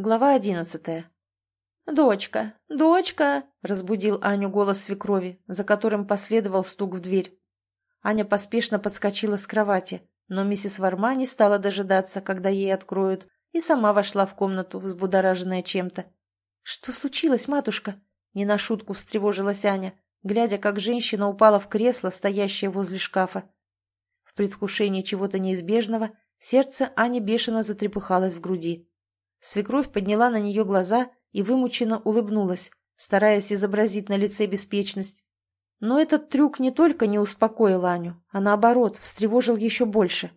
Глава одиннадцатая. «Дочка! Дочка!» — разбудил Аню голос свекрови, за которым последовал стук в дверь. Аня поспешно подскочила с кровати, но миссис Варма не стала дожидаться, когда ей откроют, и сама вошла в комнату, взбудораженная чем-то. «Что случилось, матушка?» — не на шутку встревожилась Аня, глядя, как женщина упала в кресло, стоящее возле шкафа. В предвкушении чего-то неизбежного сердце Ани бешено затрепыхалось в груди. Свекровь подняла на нее глаза и вымученно улыбнулась, стараясь изобразить на лице беспечность. Но этот трюк не только не успокоил Аню, а наоборот, встревожил еще больше.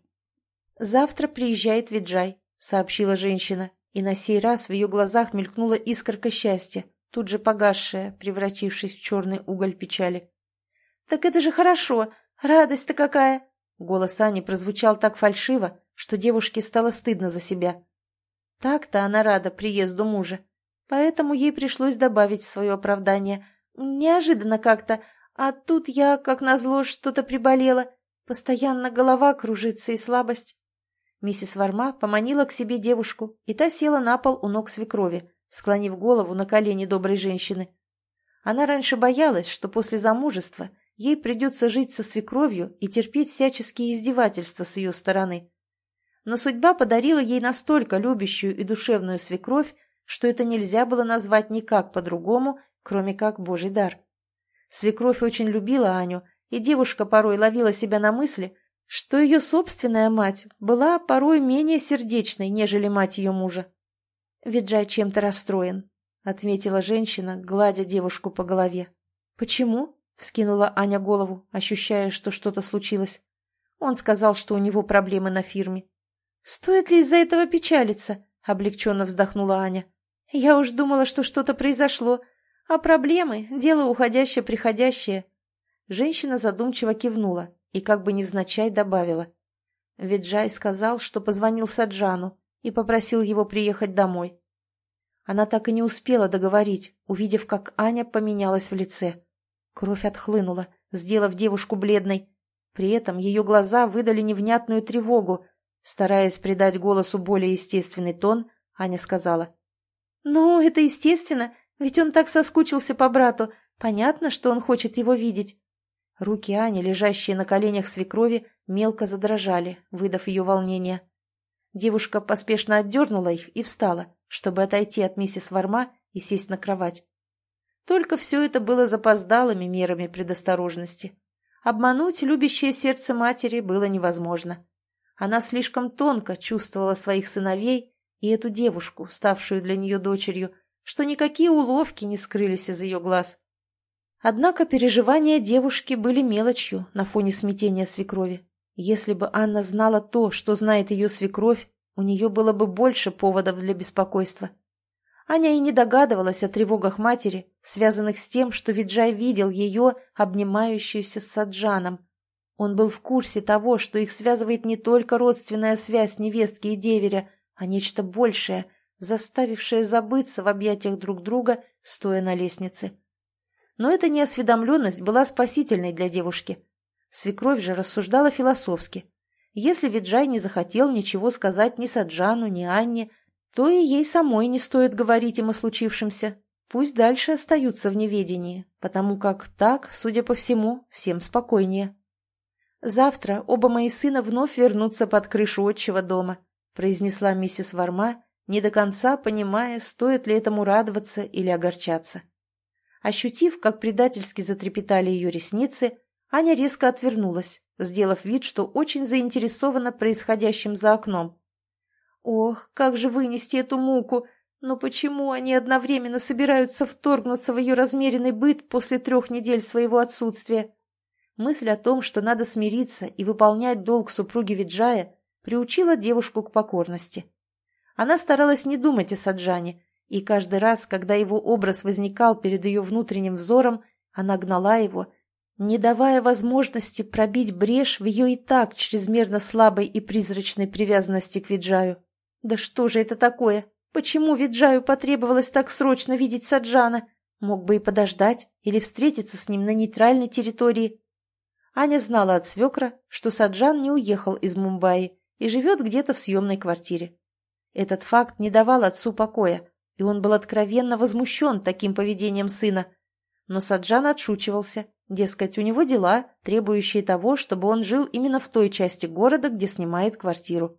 «Завтра приезжает Виджай», — сообщила женщина, и на сей раз в ее глазах мелькнула искорка счастья, тут же погасшая, превратившись в черный уголь печали. «Так это же хорошо! Радость-то какая!» Голос Ани прозвучал так фальшиво, что девушке стало стыдно за себя. Так-то она рада приезду мужа. Поэтому ей пришлось добавить свое оправдание. Неожиданно как-то. А тут я, как назло, что-то приболела. Постоянно голова кружится и слабость. Миссис Варма поманила к себе девушку, и та села на пол у ног свекрови, склонив голову на колени доброй женщины. Она раньше боялась, что после замужества ей придется жить со свекровью и терпеть всяческие издевательства с ее стороны но судьба подарила ей настолько любящую и душевную свекровь, что это нельзя было назвать никак по-другому, кроме как Божий дар. Свекровь очень любила Аню, и девушка порой ловила себя на мысли, что ее собственная мать была порой менее сердечной, нежели мать ее мужа. «Виджай чем-то расстроен», — отметила женщина, гладя девушку по голове. «Почему?» — вскинула Аня голову, ощущая, что что-то случилось. Он сказал, что у него проблемы на фирме. «Стоит ли из-за этого печалиться?» — облегченно вздохнула Аня. «Я уж думала, что что-то произошло, а проблемы — дело уходящее-приходящее». Женщина задумчиво кивнула и как бы невзначай добавила. Виджай сказал, что позвонил Саджану и попросил его приехать домой. Она так и не успела договорить, увидев, как Аня поменялась в лице. Кровь отхлынула, сделав девушку бледной. При этом ее глаза выдали невнятную тревогу, Стараясь придать голосу более естественный тон, Аня сказала. «Ну, это естественно, ведь он так соскучился по брату. Понятно, что он хочет его видеть». Руки Ани, лежащие на коленях свекрови, мелко задрожали, выдав ее волнение. Девушка поспешно отдернула их и встала, чтобы отойти от миссис Варма и сесть на кровать. Только все это было запоздалыми мерами предосторожности. Обмануть любящее сердце матери было невозможно. Она слишком тонко чувствовала своих сыновей и эту девушку, ставшую для нее дочерью, что никакие уловки не скрылись из ее глаз. Однако переживания девушки были мелочью на фоне смятения свекрови. Если бы Анна знала то, что знает ее свекровь, у нее было бы больше поводов для беспокойства. Аня и не догадывалась о тревогах матери, связанных с тем, что Виджай видел ее, обнимающуюся с Саджаном, он был в курсе того, что их связывает не только родственная связь невестки и деверя, а нечто большее, заставившее забыться в объятиях друг друга, стоя на лестнице. Но эта неосведомленность была спасительной для девушки. Свекровь же рассуждала философски. Если Виджай не захотел ничего сказать ни Саджану, ни Анне, то и ей самой не стоит говорить им о случившемся. Пусть дальше остаются в неведении, потому как так, судя по всему, всем спокойнее. «Завтра оба мои сына вновь вернутся под крышу отчего дома», произнесла миссис Варма, не до конца понимая, стоит ли этому радоваться или огорчаться. Ощутив, как предательски затрепетали ее ресницы, Аня резко отвернулась, сделав вид, что очень заинтересована происходящим за окном. «Ох, как же вынести эту муку! Но почему они одновременно собираются вторгнуться в ее размеренный быт после трех недель своего отсутствия?» Мысль о том, что надо смириться и выполнять долг супруги Виджая, приучила девушку к покорности. Она старалась не думать о Саджане, и каждый раз, когда его образ возникал перед ее внутренним взором, она гнала его, не давая возможности пробить брешь в ее и так чрезмерно слабой и призрачной привязанности к Виджаю. Да что же это такое? Почему Виджаю потребовалось так срочно видеть Саджана? Мог бы и подождать или встретиться с ним на нейтральной территории. Аня знала от свекра, что Саджан не уехал из Мумбаи и живет где-то в съемной квартире. Этот факт не давал отцу покоя, и он был откровенно возмущен таким поведением сына. Но Саджан отшучивался, дескать, у него дела, требующие того, чтобы он жил именно в той части города, где снимает квартиру.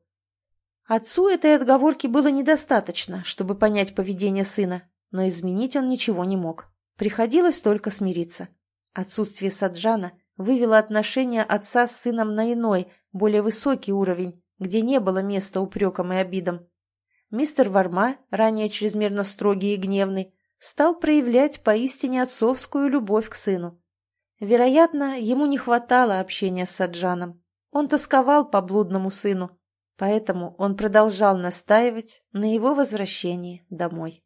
Отцу этой отговорки было недостаточно, чтобы понять поведение сына, но изменить он ничего не мог. Приходилось только смириться. Отсутствие Саджана вывело отношения отца с сыном на иной, более высокий уровень, где не было места упрекам и обидам. Мистер Варма, ранее чрезмерно строгий и гневный, стал проявлять поистине отцовскую любовь к сыну. Вероятно, ему не хватало общения с Саджаном. Он тосковал по блудному сыну, поэтому он продолжал настаивать на его возвращении домой.